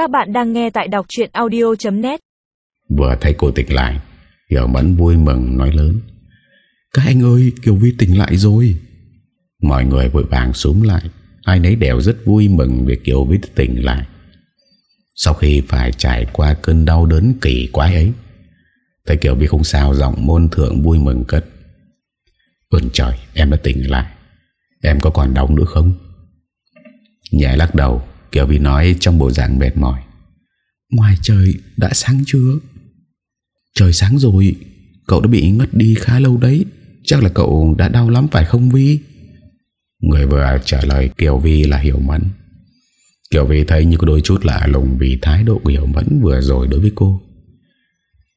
Các bạn đang nghe tại đọc chuyện audio.net Vừa thấy cô tỉnh lại, Hiểu Mẫn vui mừng nói lớn. Các anh ơi, Kiều Vi tỉnh lại rồi. Mọi người vội vàng xuống lại, Ai nấy đều rất vui mừng Vì Kiều Vi tỉnh lại. Sau khi phải trải qua cơn đau đớn kỳ quái ấy, Thấy Kiều Vi không sao, Giọng môn thượng vui mừng cất. Ơn trời, em đã tỉnh lại. Em có còn đau nữa không? Nhẹ lắc đầu Kiều Vi nói trong bộ dạng mệt mỏi. Ngoài trời đã sáng chưa? Trời sáng rồi. Cậu đã bị ngất đi khá lâu đấy. Chắc là cậu đã đau lắm phải không Vi Người vừa trả lời Kiều Vi là Hiểu Mẫn. Kiều Vi thấy như có đôi chút lạ lùng Vì thái độ của Hiểu Mẫn vừa rồi đối với cô.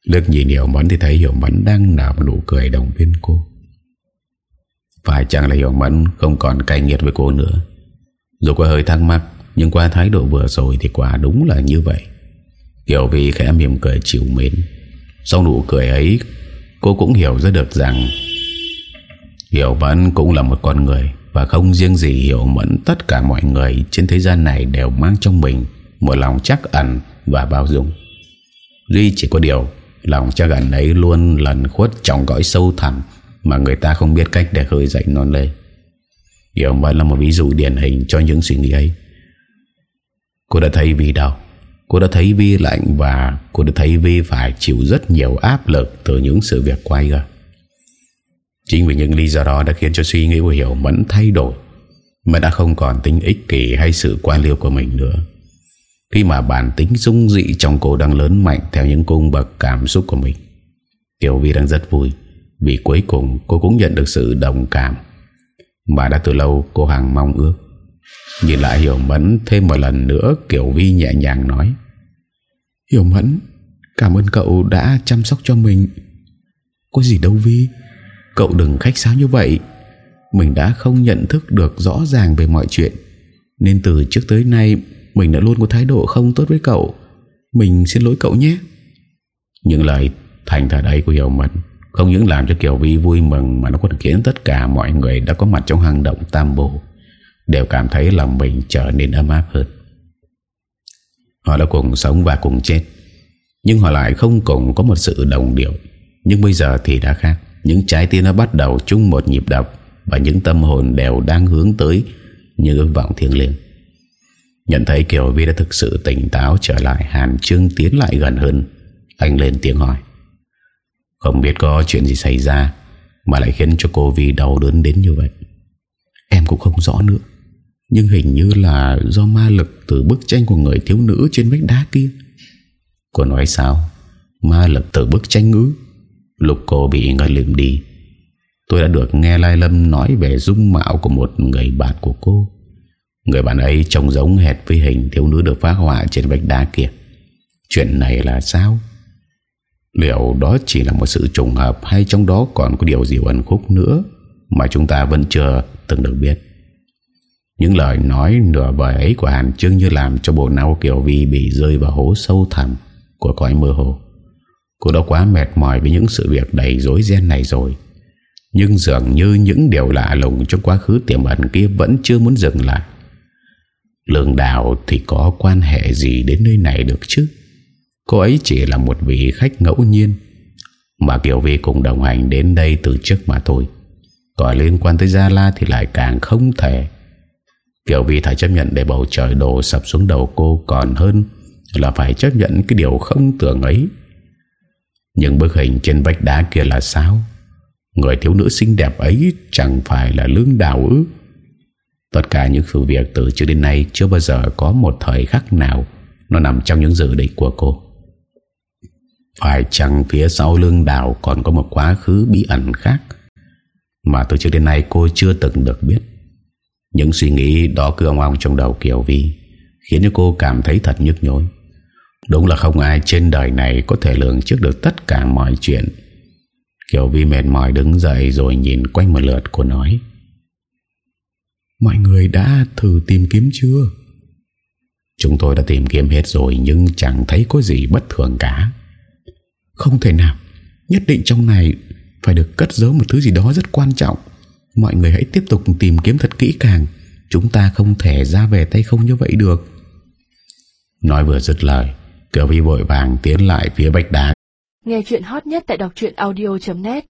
Lực nhìn Hiểu Mẫn thì thấy Hiểu Mẫn đang nở một nụ cười đồng viên cô. Phải chẳng là Hiểu Mẫn không còn cay nghiệt với cô nữa? Dù có hơi thắc mắc nhưng qua thái độ vừa rồi thì quả đúng là như vậy. Kiều Vi khẽ mỉm cười chịu mến. Sau nụ cười ấy, Cô cũng hiểu ra được rằng Hiểu Mẫn cũng là một con người Và không riêng gì Hiểu Mẫn, Tất cả mọi người trên thế gian này Đều mang trong mình Một lòng chắc ẩn và bao dung. Duy chỉ có điều, Lòng chắc ẩn ấy luôn lần khuất Trong cõi sâu thẳm Mà người ta không biết cách để khơi dậy non lên Hiểu Mẫn là một ví dụ điển hình Cho những suy nghĩ ấy. Cô đã thấy vi đâu Cô đã thấy Vi lạnh và cô đã thấy Vi phải chịu rất nhiều áp lực từ những sự việc quay ra. Chính vì những lý do đó đã khiến cho suy nghĩ của Hiểu Mẫn thay đổi, mà đã không còn tính ích kỷ hay sự quan liêu của mình nữa. Khi mà bản tính dung dị trong cô đang lớn mạnh theo những cung bậc cảm xúc của mình. Tiểu Vi đang rất vui vì cuối cùng cô cũng nhận được sự đồng cảm mà đã từ lâu cô hàng mong ước. Nhìn lại Hiểu Mẫn thêm một lần nữa Kiều Vi nhẹ nhàng nói. Hiểu Mẫn Cảm ơn cậu đã chăm sóc cho mình. Có gì đâu Vi Cậu đừng khách sáo như vậy. Mình đã không nhận thức được rõ ràng về mọi chuyện Nên từ trước tới nay Mình đã luôn có thái độ không tốt với cậu. Mình xin lỗi cậu nhé. Những lời thành thật ấy của Hiểu Mẫn Không những làm cho Kiều Vi vui mừng Mà nó còn khiến tất cả mọi người đã có mặt trong hang động Tam Bồ Đều cảm thấy lòng mình trở nên ấm áp hơn. Họ đã cùng sống và cùng chết, Nhưng họ lại không cùng có một sự đồng điệu. Nhưng bây giờ thì đã khác, Những trái tim đã bắt đầu chung một nhịp đập Và những tâm hồn đều đang hướng tới Những ước vọng thiêng liêng. Nhận thấy Kiều Vi đã thực sự tỉnh táo trở lại, Hàn Trương tiến lại gần hơn. Anh lên tiếng hỏi, Không biết có chuyện gì xảy ra Mà lại khiến cho cô Vi đau đớn đến như vậy? Em cũng không rõ nữa nhưng hình như là do ma lực từ bức tranh của người thiếu nữ trên vách đá kia. Cô nói sao? Ma lực từ bức tranh ngữ. Lục cô bị ngất lịm đi. Tôi đã được nghe Lai Lâm nói về dung mạo của một người bạn của cô. Người bạn ấy trông giống hệt với hình thiếu nữ được phá họa trên vách đá kia. Chuyện này là sao? Liệu đó chỉ là một sự trùng hợp hay trong đó còn có điều gì ẩn khúc nữa mà chúng ta vẫn chưa từng được biết? Những lời nói nửa vời ấy của Hàn Trương như làm cho bộ não Kiều Vi bị rơi vào hố sâu thẳm của cõi mơ hồ. Cô đã quá mệt mỏi với những sự việc đầy rối ren này rồi. Nhưng dường như những điều lạ lùng trong quá khứ tiềm ẩn kia vẫn chưa muốn dừng lại. Lương đào thì có quan hệ gì đến nơi này được chứ? Cô ấy chỉ là một vị khách ngẫu nhiên mà Kiều Vi cùng đồng hành đến đây từ trước mà thôi. Còn liên quan tới Gia La thì lại càng không thể kiểu vì phải chấp nhận để bầu trời đổ sập xuống đầu cô còn hơn là phải chấp nhận cái điều không tưởng ấy. những bức hình trên vách đá kia là sao? Người thiếu nữ xinh đẹp ấy chẳng phải là lương đào ư? Tất cả những sự việc từ trước đến nay chưa bao giờ có một thời khắc nào nó nằm trong những dự định của cô. Phải chăng phía sau lương đào còn có một quá khứ bí ẩn khác mà từ trước đến nay cô chưa từng được biết. Những suy nghĩ đó cứ ông ông trong đầu Kiều Vi, Khiến cho cô cảm thấy thật nhức nhối. Đúng là không ai trên đời này Có thể lường trước được tất cả mọi chuyện. Kiều Vi mệt mỏi đứng dậy Rồi nhìn quanh một lượt, cô nói, Mọi người đã thử tìm kiếm chưa? Chúng tôi đã tìm kiếm hết rồi, Nhưng chẳng thấy có gì bất thường cả. Không thể nào, Nhất định trong này Phải được cất giấu một thứ gì đó rất quan trọng. Mọi người hãy tiếp tục tìm kiếm thật kỹ càng. Chúng ta không thể ra về tay không như vậy được. Nói vừa dứt lời, cửa Vi vội vàng tiến lại phía Bạch Đá. Nghe chuyện hot nhất tại đọc audio.net